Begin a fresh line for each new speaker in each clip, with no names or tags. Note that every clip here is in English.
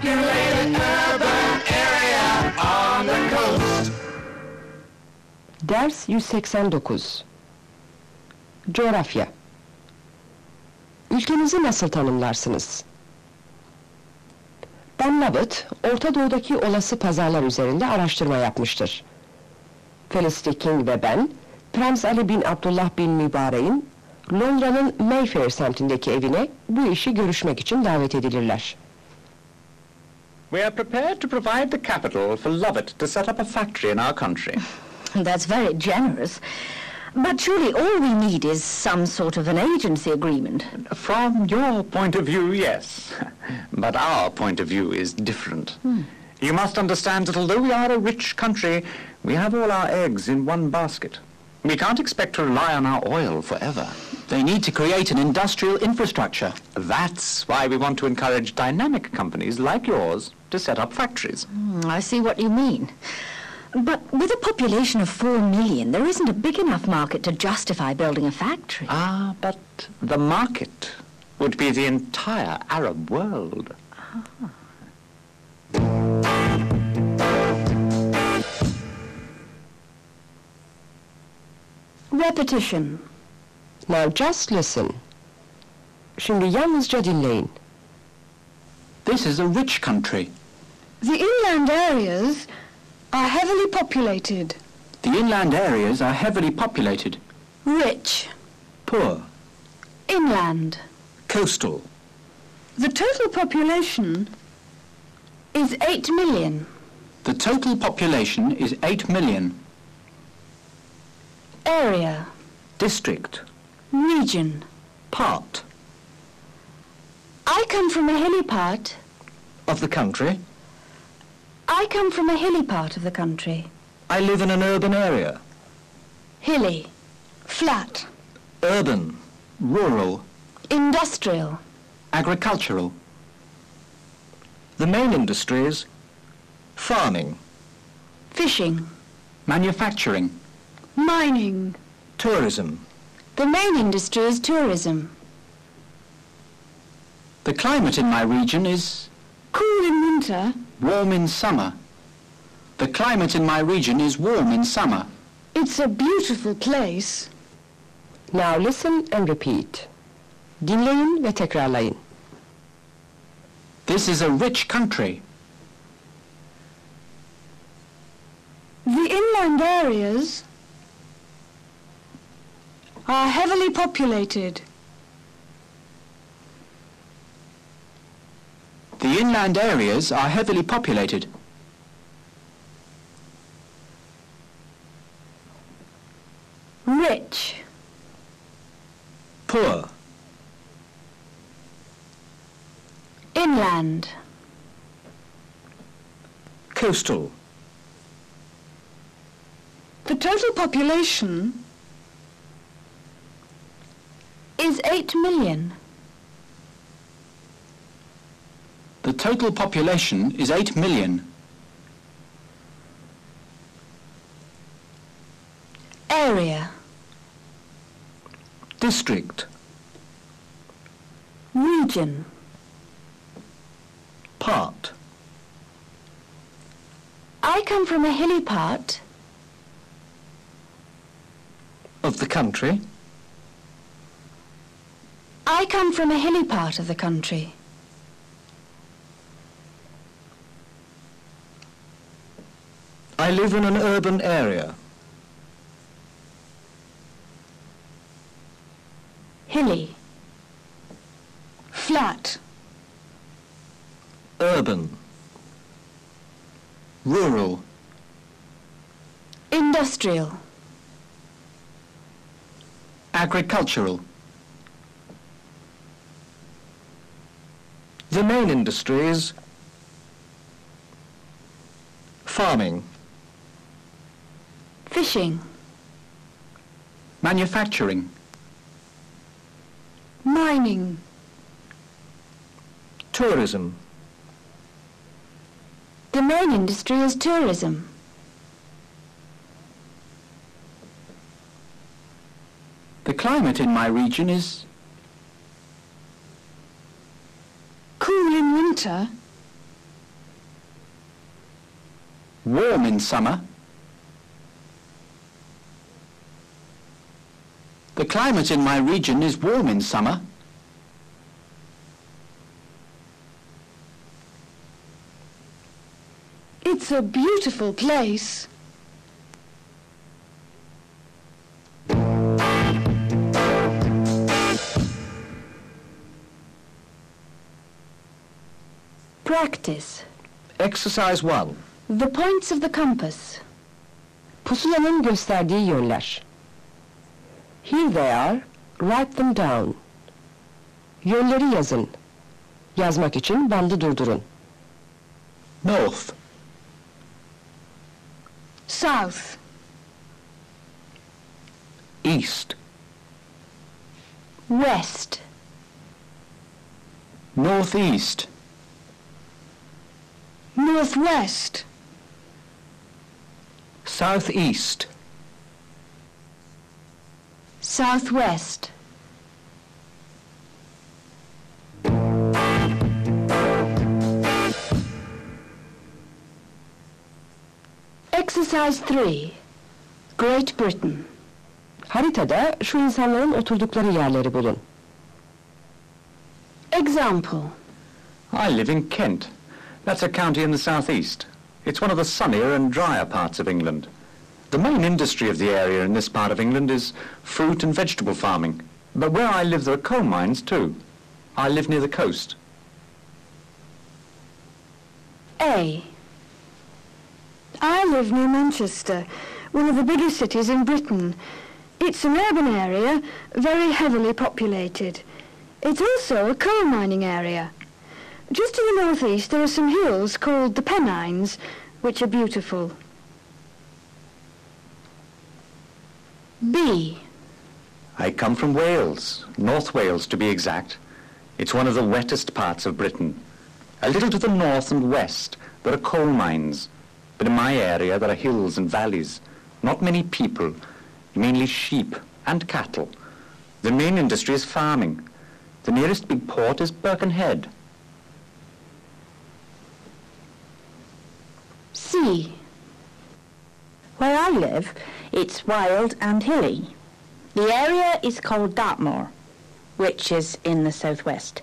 Populated urban area on the coast.
Ders 189 Coğrafya Ülkenizi nasıl tanımlarsınız? Ben Lovett, Orta Doğu'daki olası pazarlar üzerinde araştırma yapmıştır. Felicity King ve ben, Prens Ali bin Abdullah bin Mübarek'in Londra'nın Mayfair semtindeki evine bu işi görüşmek için davet edilirler.
We are prepared to provide the capital for Lovett to set up a factory in our country.
That's very generous. But surely all we need is some sort of an agency agreement.
From your point of view, yes. But our point of view is different. Hmm. You must understand that although we are a rich country, we have all our eggs in one basket. We can't expect to rely on our oil forever.
They need to create an industrial infrastructure.
That's why we want to encourage dynamic companies like yours to set up factories.
Hmm, I see what you mean. But with a population of four million, there isn't a big enough market to justify building a factory.
Ah, but the market would be the entire Arab world. Ah.
Repetition.
Now just listen. Şimdi yalnızca dinleyin.
This is a rich country.
The inland areas are heavily populated.
The inland areas are heavily populated.
Rich.
Poor.
Inland.
Coastal.
The total population is 8 million.
The total population is 8 million.
Area.
District.
Region.
Part.
I come from a hilly part.
Of the country.
I come from a hilly part of the country.
I live in an urban area.
Hilly. Flat.
Urban.
Rural.
Industrial.
Agricultural.
The main industries. Farming.
Fishing.
Manufacturing.
Mining.
Tourism.
The main industry is tourism.
The climate in my region is
Cool in winter.
warm in summer. The climate in my region is warm in summer.
It's a beautiful place.
Now listen and repeat. Dinleyin ve tekrarlayın.
This is a rich country.
The inland areas are heavily populated.
The inland areas are heavily populated.
Rich.
Poor.
Inland.
Coastal.
The total population is 8 million.
The total population is 8 million.
Area.
District.
Region.
Part.
I come from a hilly part.
Of the country.
I come from a hilly part of the country.
I live in an urban area.
Hilly. Flat.
Urban.
Rural.
Industrial.
Agricultural.
The main industry is farming,
Fishing.
Manufacturing.
Mining.
tourism,
The main industry is tourism.
The climate in my region is
Cool in winter.
warm in summer. The climate in my region is warm in summer.
It's a beautiful place. Practice.
exercise 1.
The points of the compass.
Pusulanın gösterdiği yönler. Here they are. Write them down. Yönleri yazın. Yazmak için bandı durdurun.
North,
South.
east,
West.
Northeast.
Northwest.
southeast,
Southwest. Exercise 3. Great Britain.
Haritada şu insanların oturdukları yerleri bulun.
Example.
I live in Kent. That's a county in the southeast. It's one of the sunnier and drier parts of England. The main industry of the area in this part of England is fruit and vegetable farming. But where I live there are coal mines too. I live near the coast.
A. I live near Manchester, one of the biggest cities in Britain. It's an urban area, very heavily populated. It's also a coal mining area. Just to the northeast there are some hills called the Pennines, which are beautiful. B.
I come from Wales, North Wales to be exact. It's one of the wettest parts of Britain. A little to the north and west there are coal mines, but in my area there are hills and valleys. Not many people, mainly sheep and cattle. The main industry is farming. The nearest big port is Birkenhead.
C.
Where I live, it's wild and hilly. The area is called Dartmoor, which is in the southwest.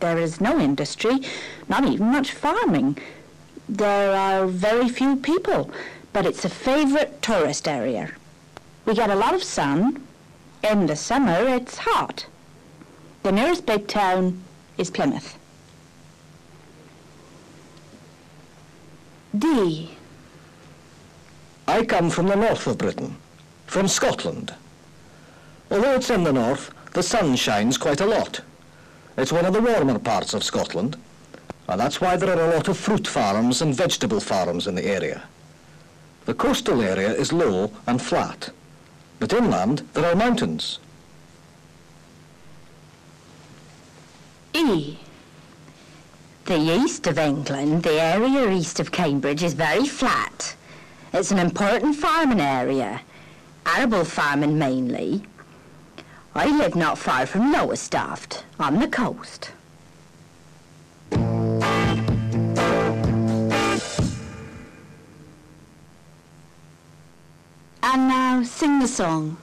There is no industry, not even much farming. There are very few people, but it's a favourite tourist area. We get a lot of sun. In the summer, it's hot. The nearest big town is Plymouth.
D.
I come from the north of Britain, from Scotland. Although it's in the north, the sun shines quite a lot. It's one of the warmer parts of Scotland, and that's why there are a lot of fruit farms and vegetable farms in the area. The coastal area is low and flat, but inland there are mountains.
E.
The east of England, the area east of Cambridge, is very flat. It's an important farming area, arable farming mainly. I live not far from Lowestoft, on the coast.
And now sing the song.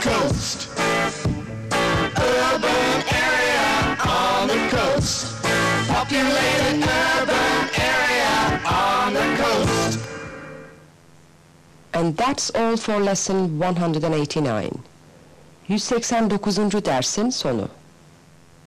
Coast. Urban area on the coast. Populated urban area on the coast.
And that's all for lesson 189. 189. dersin sonu.